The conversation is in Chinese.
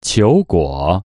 求果。